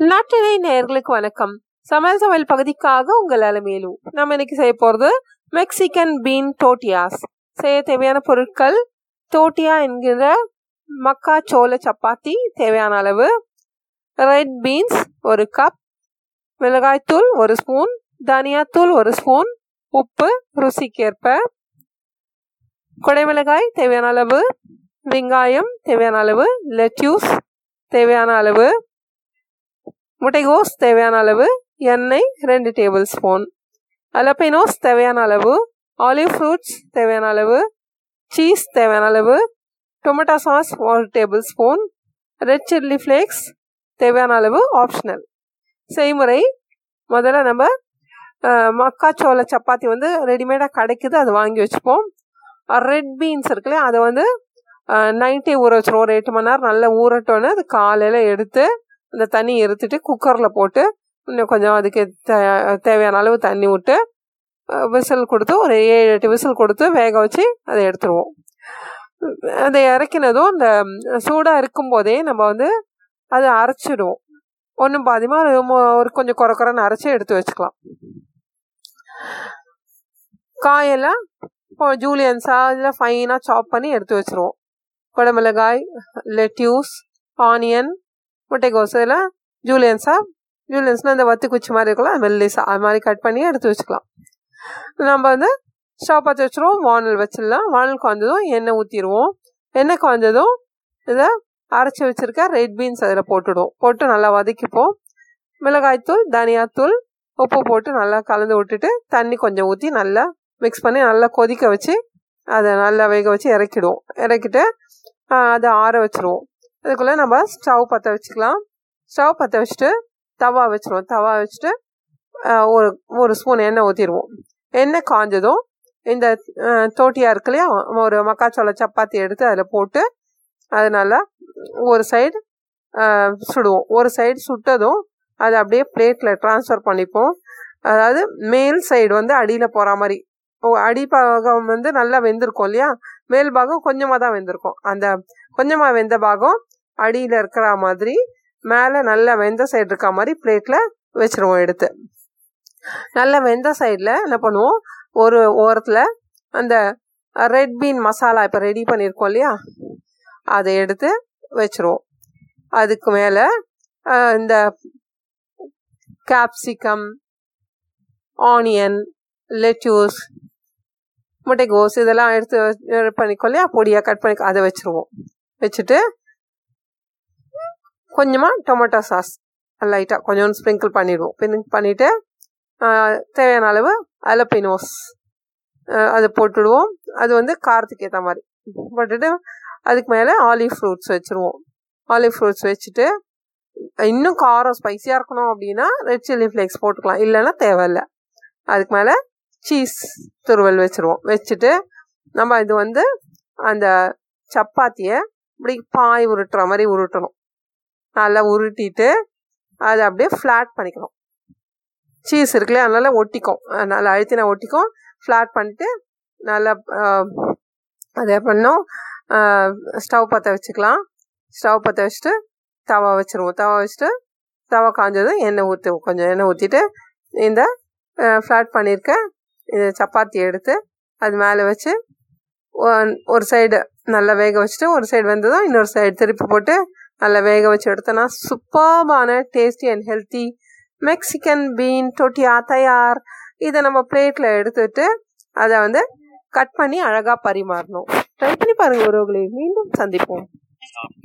நாட்டினை நேர்களுக்கு வணக்கம். சமையல் சமையல் பகுதிக்காக உங்கள் மேலும் நம்ம இன்னைக்கு செய்ய போகிறது மெக்சிகன் பீன் டோட்டியாஸ் செய்ய தேவையான பொருட்கள் டோட்டியா என்கிற மக்கா சோள சப்பாத்தி தேவையான அளவு ரெட் பீன்ஸ் ஒரு கப் மிளகாய்த்தூள் ஒரு ஸ்பூன் தனியாத்தூள் ஒரு ஸ்பூன் உப்பு ருசிக்கேற்ப குடைமிளகாய் தேவையான அளவு வெங்காயம் தேவையான அளவு லெட்யூஸ் தேவையான அளவு முட்டைகோஸ் தேவையான அளவு எண்ணெய் ரெண்டு டேபிள் ஸ்பூன் அலப்பினோஸ் தேவையான அளவு ஆலிவ் ஃப்ரூட்ஸ் தேவையான அளவு சீஸ் தேவையான அளவு டொமேட்டோ சாஸ் ஒரு table spoon red chilli flakes தேவையான அளவு ஆப்ஷனல் செய்முறை முதல்ல நம்ம மக்காச்சோள சப்பாத்தி வந்து ரெடிமேடாக கிடைக்குது அதை வாங்கி வச்சுப்போம். ரெட் பீன்ஸ் இருக்குல்லையா அதை வந்து நைட்டே ஊற வச்சுருவோம். ஒரு எட்டு மணி நேரம் நல்லா ஊறட்டோன்னு அது காலையில் எடுத்து அந்த தண்ணி எடுத்துட்டு குக்கரில் போட்டு இன்னும் கொஞ்சம் அதுக்கு தேவையான அளவு தண்ணி விட்டு விசில் கொடுத்து ஒரு ஏழு எட்டு விசில் கொடுத்து வேக வச்சு அதை எடுத்துருவோம். அதை இறக்கினதும் அந்த சூடாக இருக்கும்போதே நம்ம வந்து அதை அரைச்சிடுவோம். ஒன்றும் பாதியமாக ஒரு கொஞ்சம் குறை குறைன்னு அரைச்சி எடுத்து வச்சுக்கலாம். காயெல்லாம் இப்போ ஜூலியன்ஸா இல்லை ஃபைனாக சாப் பண்ணி எடுத்து வச்சுருவோம். குடமிளகாய் லெட்யூஸ் ஆனியன் முட்டைக்கோஸ் இதெல்லாம் ஜூலியன்ஸாக ஜூலியன்ஸ்னால் அந்த வத்தி குச்சி மாதிரி இருக்கலாம் மெல்லிஸா அது மாதிரி கட் பண்ணி எடுத்து வச்சுக்கலாம். நம்ம வந்து ஸ்டவ் பற்ற வச்சுருவோம் வானல் வச்சிடலாம். வானல் காய்ஞ்சதும் எண்ணெய் ஊற்றிடுவோம் எண்ணெய் காய்ஞ்சதும் இதை அரைச்சி வச்சுருக்க ரெட் பீன்ஸ் அதில் போட்டுடுவோம். போட்டு நல்லா வதக்கிப்போம். மிளகாய்த்தூள் தனியாத்தூள் உப்பு போட்டு நல்லா கலந்து விட்டுட்டு தண்ணி கொஞ்சம் ஊற்றி நல்லா மிக்ஸ் பண்ணி நல்லா கொதிக்க வச்சு அதை நல்லா வேக வச்சு இறக்கிடுவோம். இறக்கிட்டு அதை ஆற வச்சுருவோம். அதுக்குள்ளே நம்ம ஸ்டவ் பற்ற வச்சுக்கலாம். ஸ்டவ் பற்ற வச்சுட்டு தவா வச்சுருவோம். தவா வச்சுட்டு ஒரு ஒரு ஸ்பூன் எண்ணெய் ஊற்றிடுவோம் எண்ணெய் காஞ்சதும் இந்த தோட்டியாக இருக்கு இல்லையா? ஒரு மக்காச்சோள சப்பாத்தி எடுத்து அதில் போட்டு அதனால் ஒரு சைடு சுடுவோம். ஒரு சைடு சுட்டதும் அதை அப்படியே பிளேட்டில் ட்ரான்ஸ்ஃபர் பண்ணிப்போம். அதாவது மேல் சைடு வந்து அடியில் போகிற மாதிரி. அடிப்பாகம் வந்து நல்லா வெந்திருக்கும் இல்லையா? மேல் பாகம் கொஞ்சமாக தான் வெந்திருக்கும். அந்த கொஞ்சமாக வெந்த பாகம் அடியில் இருக்கிற மாதிரி மேலே நல்லா வெந்த சைடு இருக்க மாதிரி பிளேட்டில் வச்சுருவோம் எடுத்து. நல்லா வெந்த சைடில் என்ன பண்ணுவோம்? ஒரு ஓரத்தில் அந்த ரெட் பீன் மசாலா இப்போ ரெடி பண்ணியிருக்கோம் இல்லையா? அதை எடுத்து வச்சுருவோம். அதுக்கு மேலே இந்த கேப்சிகம் ஆனியன் லெட்யூஸ் முட்டைகோஸ் இதெல்லாம் எடுத்து பண்ணிக்கோ இல்லையா பொடியாக கட் பண்ணி அதை வச்சுருவோம். வச்சுட்டு கொஞ்சமாக டொமேட்டோ சாஸ் லைட்டாக கொஞ்சம் ஸ்ப்ரிங்கிள் பண்ணிடுவோம். பண்ணிவிட்டு தேவையான அளவு அலப்பினோஸ் அதை போட்டுடுவோம். அது வந்து காரத்துக்கு ஏற்ற மாதிரி. போட்டுட்டு அதுக்கு மேலே ஆலிவ் ஃப்ரூட்ஸ் வச்சுருவோம். ஆலிவ் ஃப்ரூட்ஸ் வச்சுட்டு இன்னும் காரம் ஸ்பைஸியாக இருக்கணும் அப்படின்னா ரெட் சில்லி ஃப்ளேக்ஸ் போட்டுக்கலாம். இல்லைன்னா தேவையில்லை. அதுக்கு மேலே சீஸ் துருவல் வச்சுருவோம். வச்சுட்டு நம்ம இது வந்து அந்த சப்பாத்தியை இப்படி பாய் உருட்டுற மாதிரி உருட்டணும். நல்லா உருட்டிட்டு அதை அப்படியே ஃப்ளாட் பண்ணிக்கணும். சீஸ் இருக்குல்லையா? அதனால் ஒட்டிக்கும். நல்லா அழுத்தினா ஒட்டிக்கும். ஃப்ளாட் பண்ணிட்டு நல்லா அதை பண்ணோம் ஸ்டவ் பற்ற வச்சுக்கலாம். ஸ்டவ் பற்ற வச்சுட்டு தவா வச்சுருவோம். தவா வச்சுட்டு தவா காஞ்சதும் எண்ணெய் ஊற்றி கொஞ்சம் எண்ணெய் ஊற்றிட்டு இந்த ஃப்ளாட் பண்ணியிருக்க சப்பாத்தி எடுத்து அது மேலே வச்சு ஒரு சைடு நல்லா வேக வச்சுட்டு ஒரு சைடு வந்ததும் இன்னொரு சைடு திருப்பி போட்டு நல்லா வேக வச்சு எடுத்தோன்னா சூப்பர்பான tasty and healthy Mexican bean டொட்டியா தயார். இதை நம்ம பிளேட்டில் எடுத்துட்டு அதை வந்து கட் பண்ணி அழகாக பரிமாறணும். ட்ரை பண்ணி பாருங்கள் உறவுகளை. மீண்டும் சந்திப்போம்.